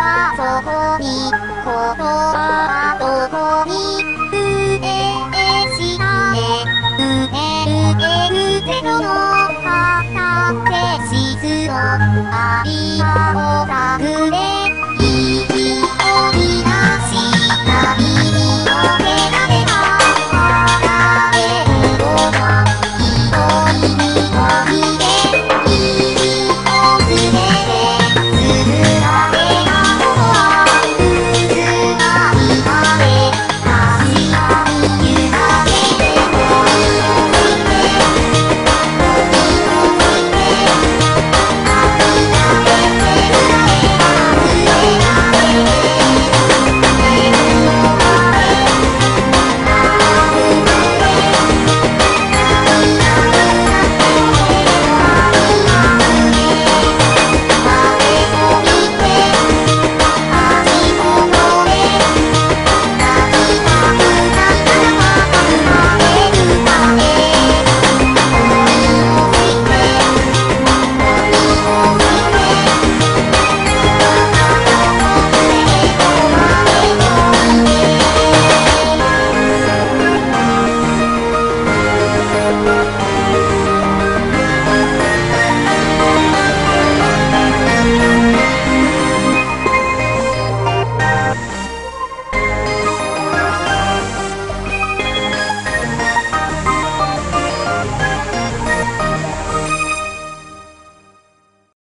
はそこに言葉